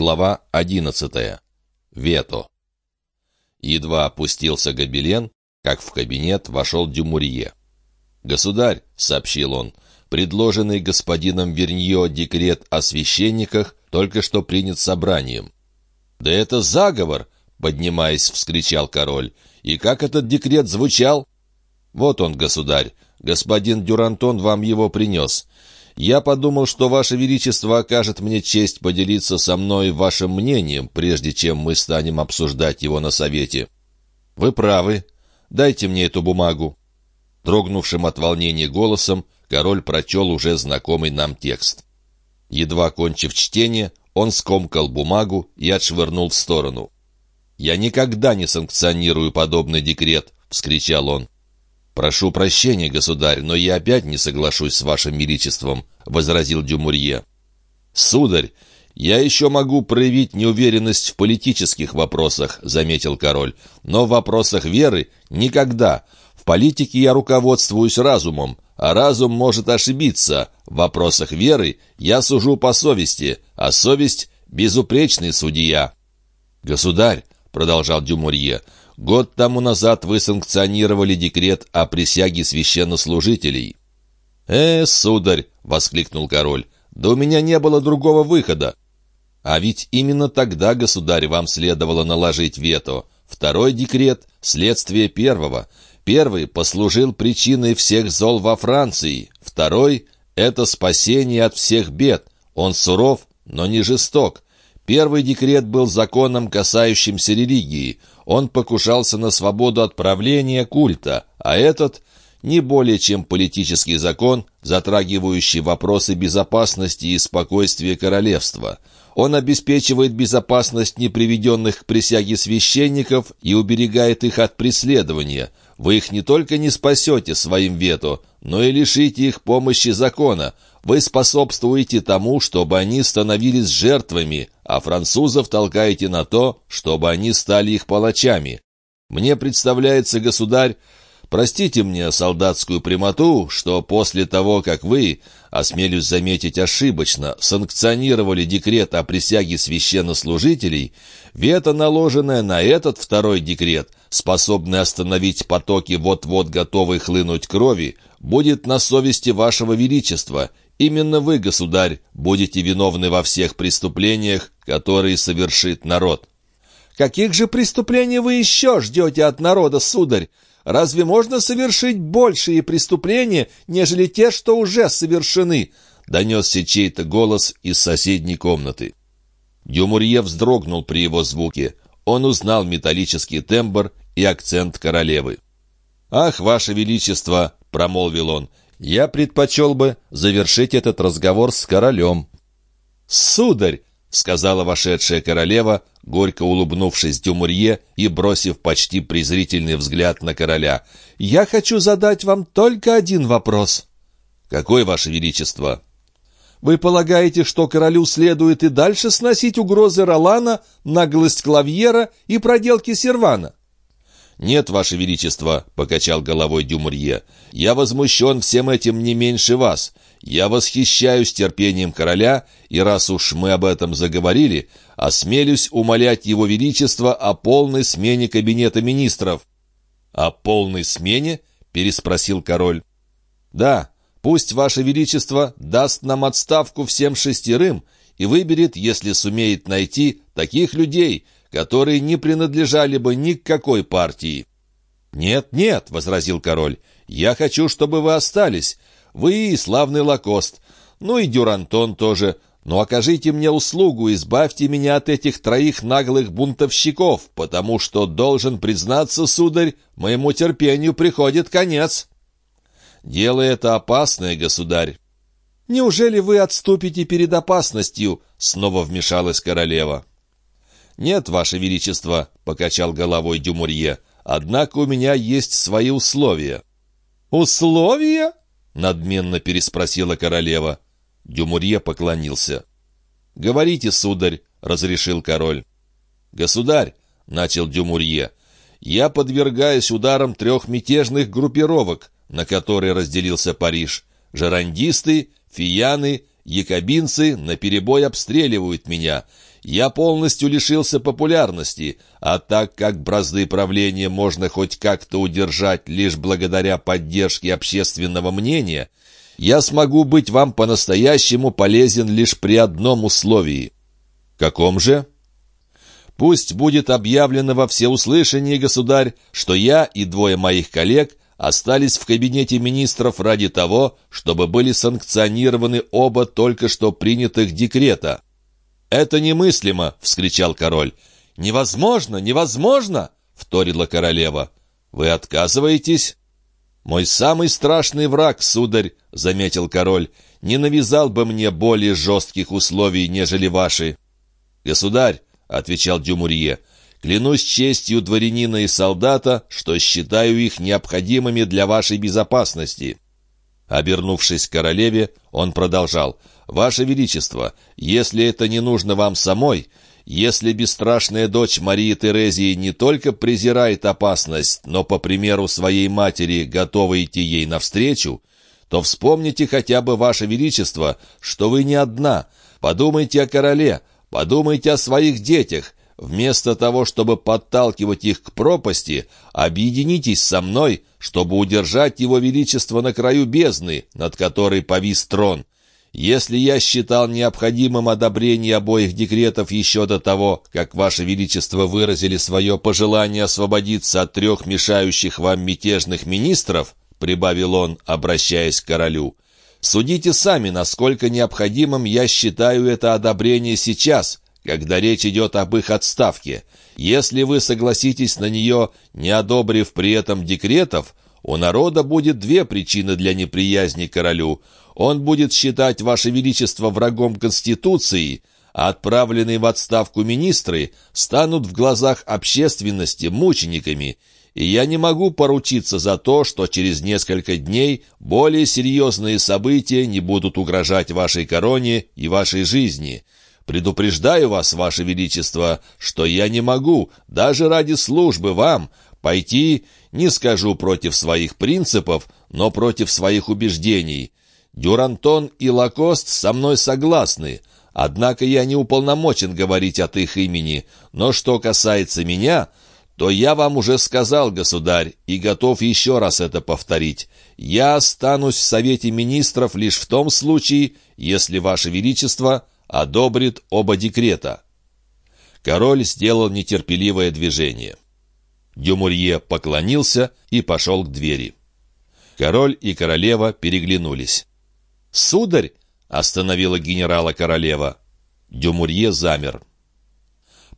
Глава одиннадцатая. Вето. Едва опустился гобелен, как в кабинет вошел Дюмурье. «Государь», — сообщил он, — «предложенный господином Вернье декрет о священниках только что принят собранием». «Да это заговор!» — поднимаясь, вскричал король. «И как этот декрет звучал?» «Вот он, государь. Господин Дюрантон вам его принес. Я подумал, что Ваше Величество окажет мне честь поделиться со мной вашим мнением, прежде чем мы станем обсуждать его на совете. Вы правы. Дайте мне эту бумагу. Дрогнувшим от волнения голосом, король прочел уже знакомый нам текст. Едва кончив чтение, он скомкал бумагу и отшвырнул в сторону. «Я никогда не санкционирую подобный декрет!» — вскричал он. «Прошу прощения, государь, но я опять не соглашусь с вашим величеством», — возразил Дюмурье. «Сударь, я еще могу проявить неуверенность в политических вопросах», — заметил король, «но в вопросах веры никогда. В политике я руководствуюсь разумом, а разум может ошибиться. В вопросах веры я сужу по совести, а совесть — безупречный судья». «Государь», — продолжал Дюмурье, — Год тому назад вы санкционировали декрет о присяге священнослужителей». «Э, сударь!» — воскликнул король. «Да у меня не было другого выхода». «А ведь именно тогда, государь, вам следовало наложить вето. Второй декрет — следствие первого. Первый послужил причиной всех зол во Франции. Второй — это спасение от всех бед. Он суров, но не жесток. Первый декрет был законом, касающимся религии. Он покушался на свободу отправления культа, а этот — не более чем политический закон, затрагивающий вопросы безопасности и спокойствия королевства. Он обеспечивает безопасность неприведенных к присяге священников и уберегает их от преследования. Вы их не только не спасете своим вето, но и лишите их помощи закона. Вы способствуете тому, чтобы они становились жертвами, а французов толкаете на то, чтобы они стали их палачами. Мне представляется, государь, простите мне солдатскую прямоту, что после того, как вы, осмелюсь заметить ошибочно, санкционировали декрет о присяге священнослужителей, вето, наложенное на этот второй декрет, способный остановить потоки вот-вот готовой хлынуть крови, будет на совести вашего величества, Именно вы, государь, будете виновны во всех преступлениях, которые совершит народ». «Каких же преступлений вы еще ждете от народа, сударь? Разве можно совершить большие преступления, нежели те, что уже совершены?» — донесся чей-то голос из соседней комнаты. Дюмурье вздрогнул при его звуке. Он узнал металлический тембр и акцент королевы. «Ах, ваше величество!» — промолвил он. Я предпочел бы завершить этот разговор с королем». «Сударь!» — сказала вошедшая королева, горько улыбнувшись Дюмурье и бросив почти презрительный взгляд на короля. «Я хочу задать вам только один вопрос». «Какой, ваше величество?» «Вы полагаете, что королю следует и дальше сносить угрозы Ролана, наглость Клавьера и проделки Сервана?» «Нет, Ваше Величество», — покачал головой Дюмурье, — «я возмущен всем этим не меньше вас. Я восхищаюсь терпением короля, и раз уж мы об этом заговорили, осмелюсь умолять его величество о полной смене кабинета министров». «О полной смене?» — переспросил король. «Да, пусть ваше величество даст нам отставку всем шестерым и выберет, если сумеет найти, таких людей, которые не принадлежали бы ни к какой партии. «Нет, нет», — возразил король, — «я хочу, чтобы вы остались. Вы славный Лакост, ну и Дюрантон тоже. Но окажите мне услугу, избавьте меня от этих троих наглых бунтовщиков, потому что, должен признаться, сударь, моему терпению приходит конец». «Дело это опасное, государь». «Неужели вы отступите перед опасностью?» — снова вмешалась королева. «Нет, Ваше Величество», — покачал головой Дюмурье, «однако у меня есть свои условия». «Условия?» — надменно переспросила королева. Дюмурье поклонился. «Говорите, сударь», — разрешил король. «Государь», — начал Дюмурье, — «я подвергаюсь ударам трех мятежных группировок, на которые разделился Париж. Жерандисты, фияны, якобинцы наперебой обстреливают меня, я полностью лишился популярности, а так как бразды правления можно хоть как-то удержать лишь благодаря поддержке общественного мнения, я смогу быть вам по-настоящему полезен лишь при одном условии. Каком же? Пусть будет объявлено во всеуслышание, государь, что я и двое моих коллег остались в кабинете министров ради того, чтобы были санкционированы оба только что принятых декрета. «Это немыслимо!» — вскричал король. «Невозможно! Невозможно!» — вторила королева. «Вы отказываетесь?» «Мой самый страшный враг, сударь», — заметил король, — «не навязал бы мне более жестких условий, нежели ваши». «Государь», — отвечал Дюмурье, — «клянусь честью дворянина и солдата, что считаю их необходимыми для вашей безопасности». Обернувшись к королеве, он продолжал, «Ваше Величество, если это не нужно вам самой, если бесстрашная дочь Марии Терезии не только презирает опасность, но, по примеру своей матери, готова идти ей навстречу, то вспомните хотя бы, Ваше Величество, что вы не одна. Подумайте о короле, подумайте о своих детях. Вместо того, чтобы подталкивать их к пропасти, объединитесь со мной, чтобы удержать его величество на краю бездны, над которой повис трон. Если я считал необходимым одобрение обоих декретов еще до того, как Ваше Величество выразили свое пожелание освободиться от трех мешающих вам мятежных министров, прибавил он, обращаясь к королю, судите сами, насколько необходимым я считаю это одобрение сейчас, когда речь идет об их отставке. Если вы согласитесь на нее, не одобрив при этом декретов, у народа будет две причины для неприязни королю – он будет считать Ваше Величество врагом Конституции, а отправленные в отставку министры станут в глазах общественности мучениками, и я не могу поручиться за то, что через несколько дней более серьезные события не будут угрожать вашей короне и вашей жизни. Предупреждаю вас, Ваше Величество, что я не могу, даже ради службы вам, пойти, не скажу против своих принципов, но против своих убеждений. Дюрантон и Лакост со мной согласны, однако я не уполномочен говорить от их имени. Но что касается меня, то я вам уже сказал, государь, и готов еще раз это повторить. Я останусь в Совете Министров лишь в том случае, если Ваше Величество одобрит оба декрета». Король сделал нетерпеливое движение. Дюмурье поклонился и пошел к двери. Король и королева переглянулись. «Сударь!» — остановила генерала королева. Дюмурье замер.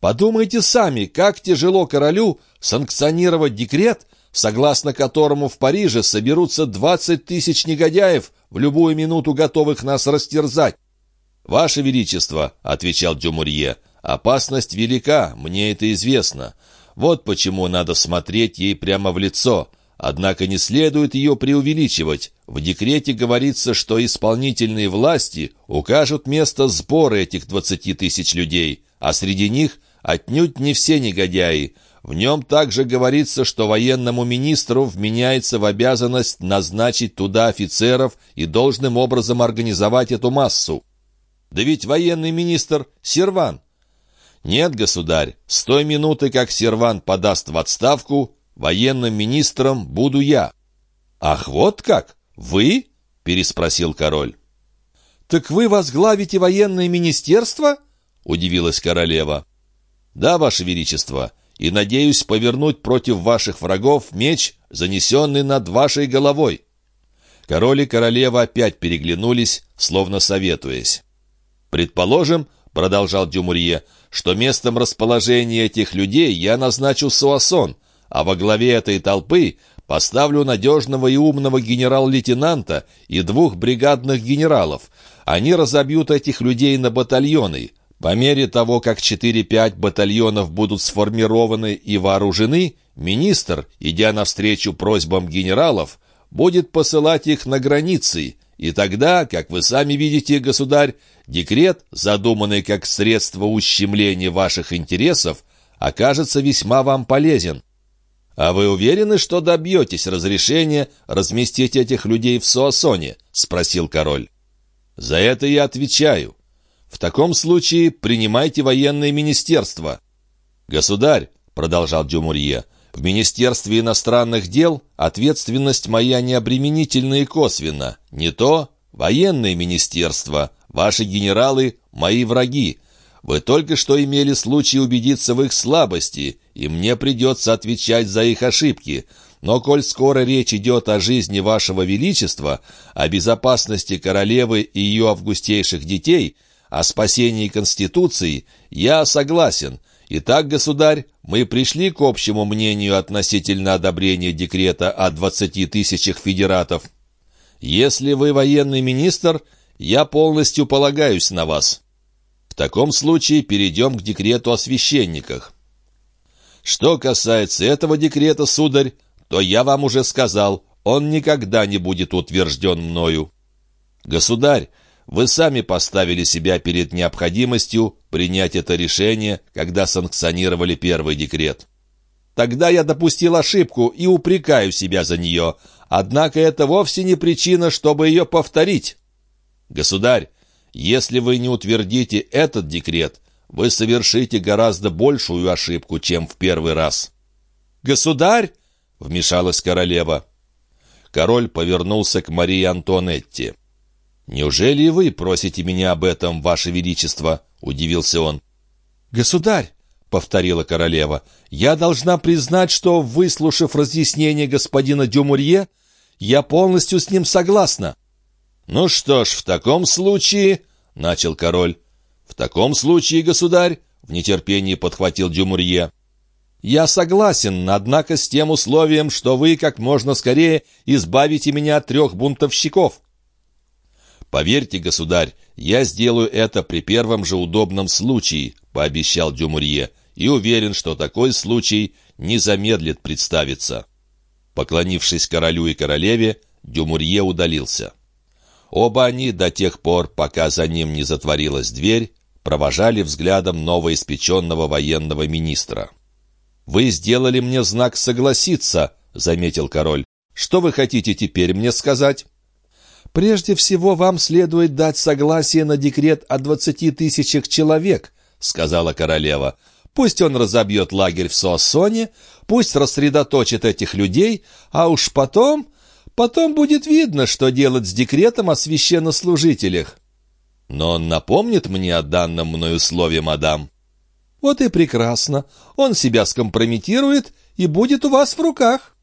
«Подумайте сами, как тяжело королю санкционировать декрет, согласно которому в Париже соберутся двадцать тысяч негодяев, в любую минуту готовых нас растерзать. «Ваше Величество», — отвечал Дюмурье, — «опасность велика, мне это известно. Вот почему надо смотреть ей прямо в лицо. Однако не следует ее преувеличивать. В декрете говорится, что исполнительные власти укажут место сбора этих 20 тысяч людей, а среди них отнюдь не все негодяи. В нем также говорится, что военному министру вменяется в обязанность назначить туда офицеров и должным образом организовать эту массу. Да ведь военный министр — Серван. Нет, государь, с той минуты, как Серван подаст в отставку, Военным министром буду я». «Ах, вот как? Вы?» — переспросил король. «Так вы возглавите военное министерство?» — удивилась королева. «Да, ваше величество, и надеюсь повернуть против ваших врагов меч, занесенный над вашей головой». Король и королева опять переглянулись, словно советуясь. «Предположим, — продолжал Дюмурье, — что местом расположения этих людей я назначу Суасон, а во главе этой толпы поставлю надежного и умного генерал-лейтенанта и двух бригадных генералов. Они разобьют этих людей на батальоны. По мере того, как 4-5 батальонов будут сформированы и вооружены, министр, идя навстречу просьбам генералов, будет посылать их на границы, и тогда, как вы сами видите, государь, декрет, задуманный как средство ущемления ваших интересов, окажется весьма вам полезен. «А вы уверены, что добьетесь разрешения разместить этих людей в Суассоне?» — спросил король. «За это я отвечаю. В таком случае принимайте военное министерство». «Государь», — продолжал Дюмурье, — «в Министерстве иностранных дел ответственность моя необременительна и косвенна. Не то военное министерство, ваши генералы — мои враги. Вы только что имели случай убедиться в их слабости, и мне придется отвечать за их ошибки. Но коль скоро речь идет о жизни вашего величества, о безопасности королевы и ее августейших детей, о спасении Конституции, я согласен. Итак, государь, мы пришли к общему мнению относительно одобрения декрета о 20 тысячах федератов. Если вы военный министр, я полностью полагаюсь на вас. В таком случае перейдем к декрету о священниках. Что касается этого декрета, сударь, то я вам уже сказал, он никогда не будет утвержден мною. Государь, вы сами поставили себя перед необходимостью принять это решение, когда санкционировали первый декрет. Тогда я допустил ошибку и упрекаю себя за нее, однако это вовсе не причина, чтобы ее повторить. Государь, если вы не утвердите этот декрет, вы совершите гораздо большую ошибку, чем в первый раз. «Государь!» вмешалась королева. Король повернулся к Марии Антуанетте. «Неужели вы просите меня об этом, ваше величество?» — удивился он. «Государь!» — повторила королева. «Я должна признать, что, выслушав разъяснение господина Дюмурье, я полностью с ним согласна». «Ну что ж, в таком случае...» — начал король. «В таком случае, государь...» — в нетерпении подхватил Дюмурье. «Я согласен, однако с тем условием, что вы как можно скорее избавите меня от трех бунтовщиков». «Поверьте, государь, я сделаю это при первом же удобном случае», — пообещал Дюмурье, «и уверен, что такой случай не замедлит представиться». Поклонившись королю и королеве, Дюмурье удалился. Оба они до тех пор, пока за ним не затворилась дверь, провожали взглядом новоиспеченного военного министра. «Вы сделали мне знак согласиться», — заметил король. «Что вы хотите теперь мне сказать?» «Прежде всего вам следует дать согласие на декрет о двадцати тысячах человек», — сказала королева. «Пусть он разобьет лагерь в Суассоне, пусть рассредоточит этих людей, а уж потом... Потом будет видно, что делать с декретом о священнослужителях». «Но он напомнит мне о данном мною слове, мадам». Вот и прекрасно. Он себя скомпрометирует и будет у вас в руках.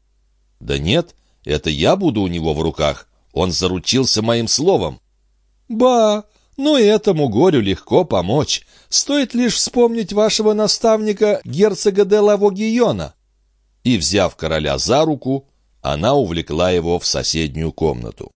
Да нет, это я буду у него в руках. Он заручился моим словом. Ба, ну этому горю легко помочь. Стоит лишь вспомнить вашего наставника, герцога де Лавогиона. И, взяв короля за руку, она увлекла его в соседнюю комнату.